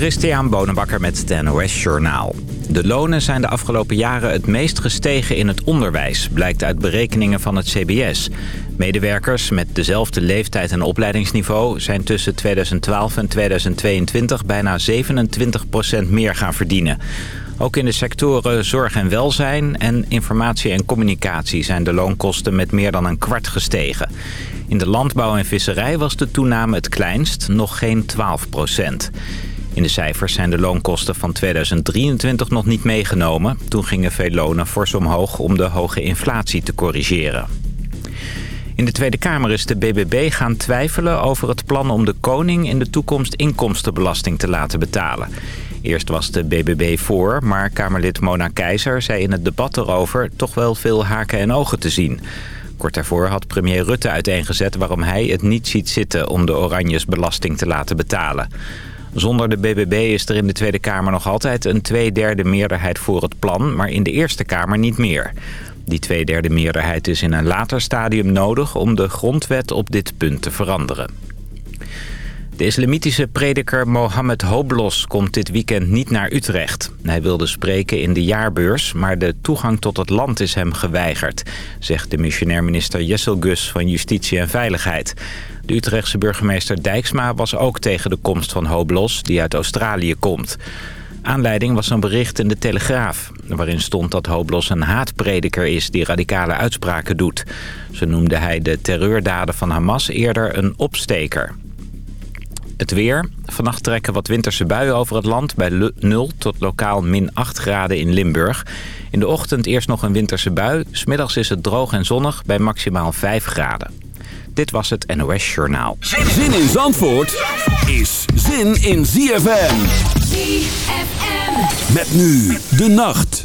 Christian Bonenbakker met het NOS Journaal. De lonen zijn de afgelopen jaren het meest gestegen in het onderwijs... blijkt uit berekeningen van het CBS. Medewerkers met dezelfde leeftijd en opleidingsniveau... zijn tussen 2012 en 2022 bijna 27% meer gaan verdienen. Ook in de sectoren zorg en welzijn en informatie en communicatie... zijn de loonkosten met meer dan een kwart gestegen. In de landbouw en visserij was de toename het kleinst, nog geen 12 procent. In de cijfers zijn de loonkosten van 2023 nog niet meegenomen. Toen gingen veel lonen fors omhoog om de hoge inflatie te corrigeren. In de Tweede Kamer is de BBB gaan twijfelen over het plan om de koning in de toekomst inkomstenbelasting te laten betalen. Eerst was de BBB voor, maar Kamerlid Mona Keizer zei in het debat erover toch wel veel haken en ogen te zien. Kort daarvoor had premier Rutte uiteengezet waarom hij het niet ziet zitten om de Oranjes belasting te laten betalen. Zonder de BBB is er in de Tweede Kamer nog altijd een tweederde meerderheid voor het plan, maar in de Eerste Kamer niet meer. Die tweederde meerderheid is in een later stadium nodig om de grondwet op dit punt te veranderen. De islamitische prediker Mohammed Hoblos komt dit weekend niet naar Utrecht. Hij wilde spreken in de jaarbeurs, maar de toegang tot het land is hem geweigerd... zegt de missionair minister Jessel Gus van Justitie en Veiligheid. De Utrechtse burgemeester Dijksma was ook tegen de komst van Hoblos, die uit Australië komt. Aanleiding was een bericht in de Telegraaf... waarin stond dat Hoblos een haatprediker is die radicale uitspraken doet. Zo noemde hij de terreurdaden van Hamas eerder een opsteker. Het weer. Vannacht trekken wat winterse buien over het land bij 0 tot lokaal min 8 graden in Limburg. In de ochtend eerst nog een winterse bui. Smiddags is het droog en zonnig bij maximaal 5 graden. Dit was het NOS Journaal. Zin in Zandvoort is zin in ZFM. ZFM. Met nu de nacht.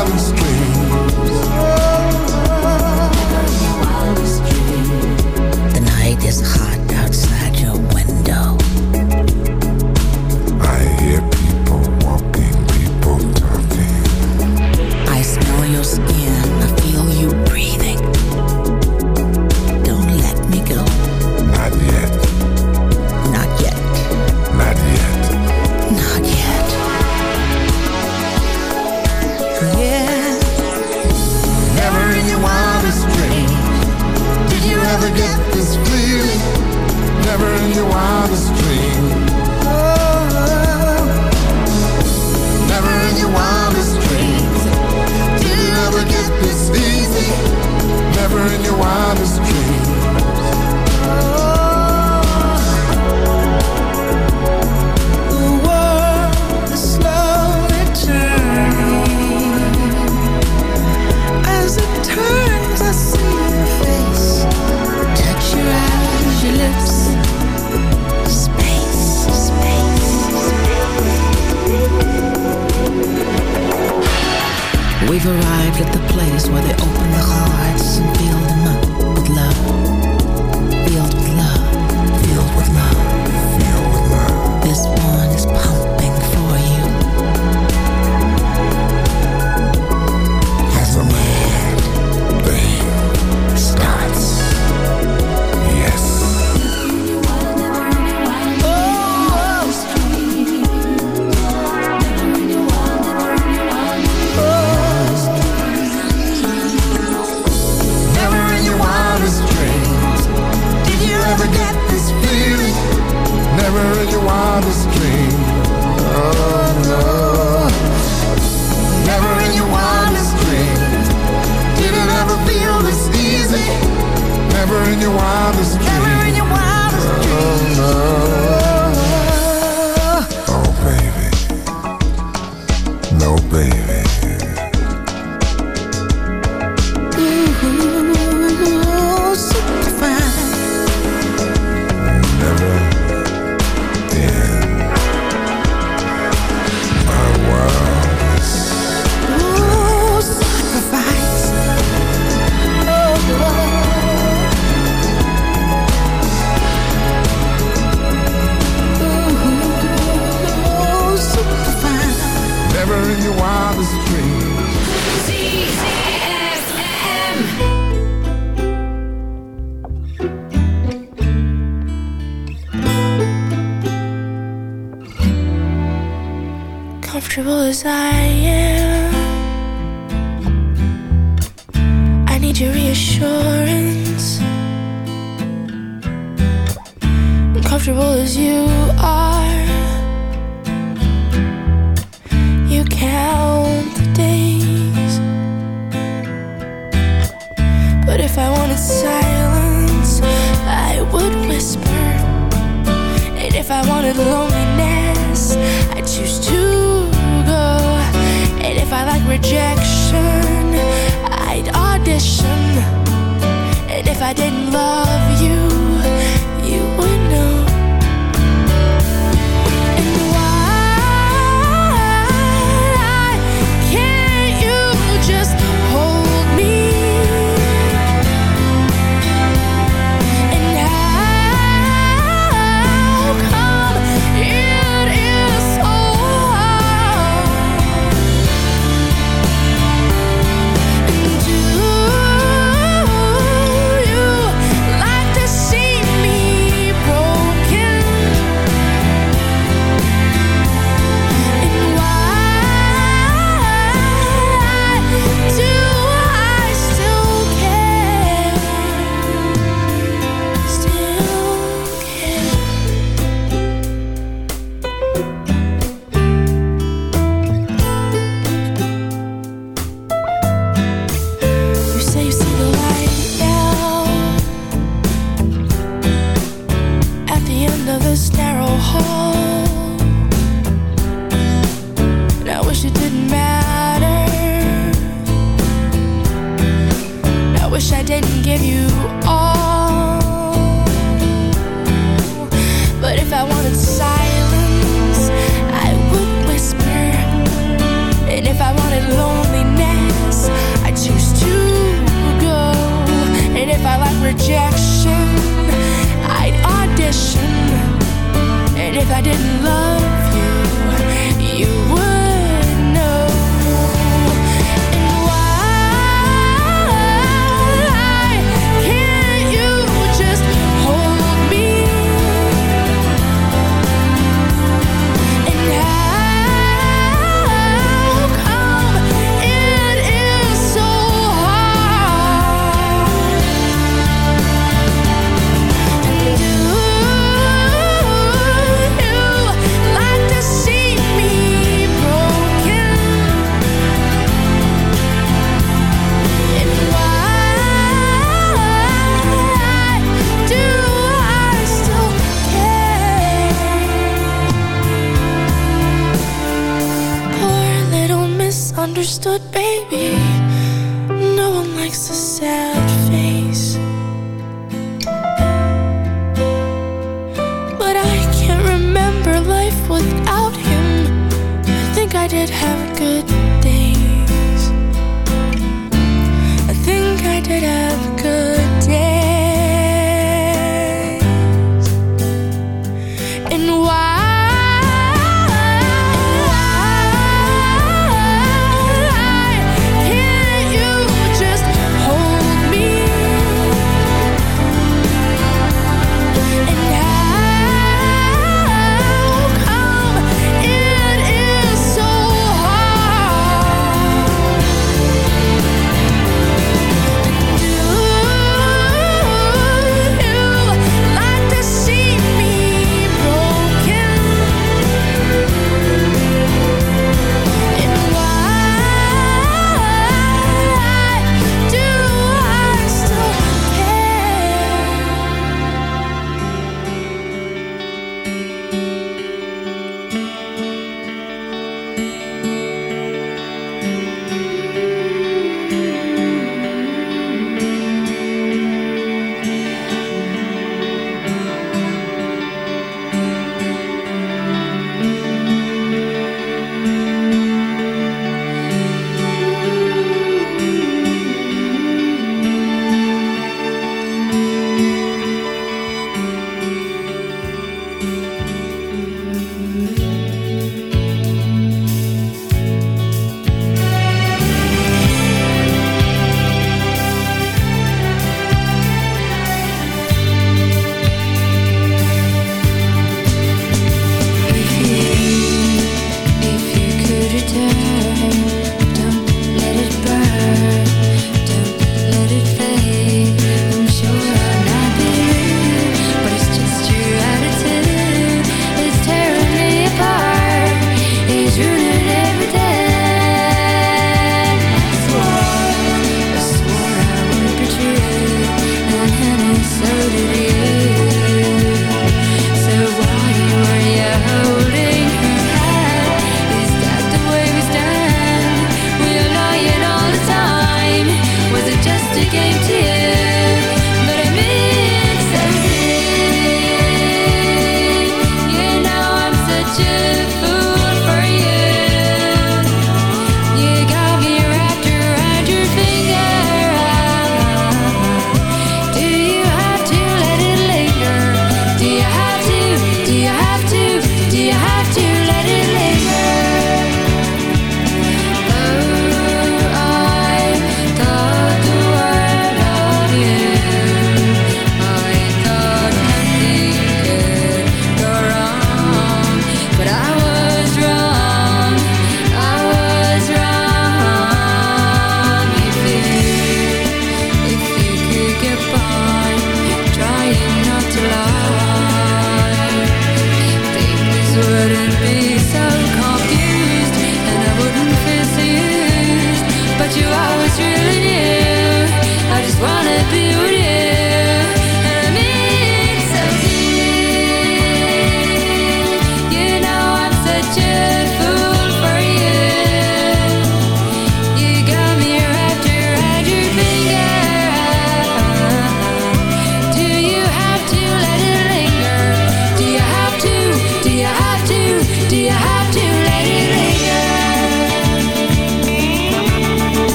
In your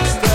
touch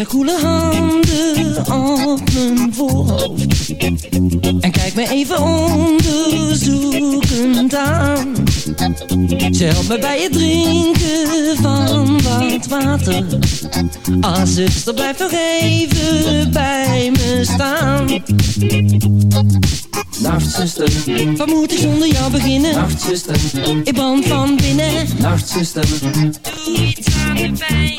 Haar koele handen op mijn voorhoofd En kijkt me even onderzoekend aan. Ze helpt me bij het drinken van wat water. Ah, zuster, blijf nog even bij me staan. Nachtzuster, Wat moet ik zonder jou beginnen? nachtzuster, Ik brand van binnen. Nachtzuster, Doe iets aan de pijn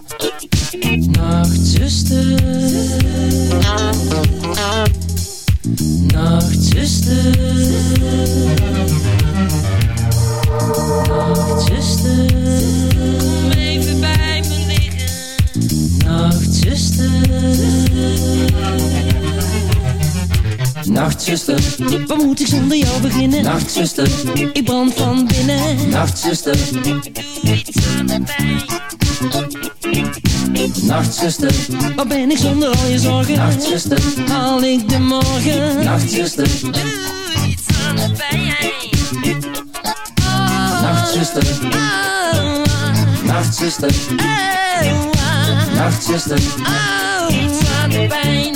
nachtzuster, Wat moet ik zonder jou beginnen? nachtzuster, Ik brand van binnen nachtzuster, Doe iets aan de pijn nachtzuster, Wat ben ik zonder al je zorgen? nachtzuster, Haal ik de morgen? nachtzuster, Doe iets aan de pijn nachtzuster, Oh, nachtzuster, oh, oh, nachtzuster, oh, iets aan de pijn,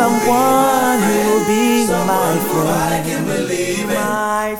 someone who will be someone my friend. I can believe in.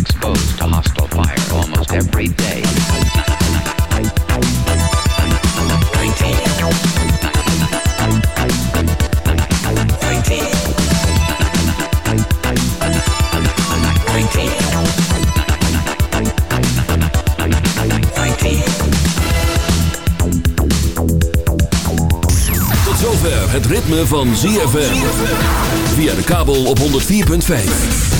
Exposed to hostile fire almost every day. 19. Tot zover het ritme van ZFM. Via de kabel op 104.5.